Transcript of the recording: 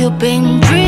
you've been dreaming